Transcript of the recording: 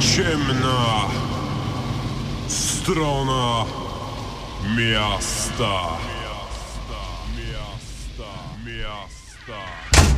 Ciemna strona miasta. Miasta, miasta, miasta.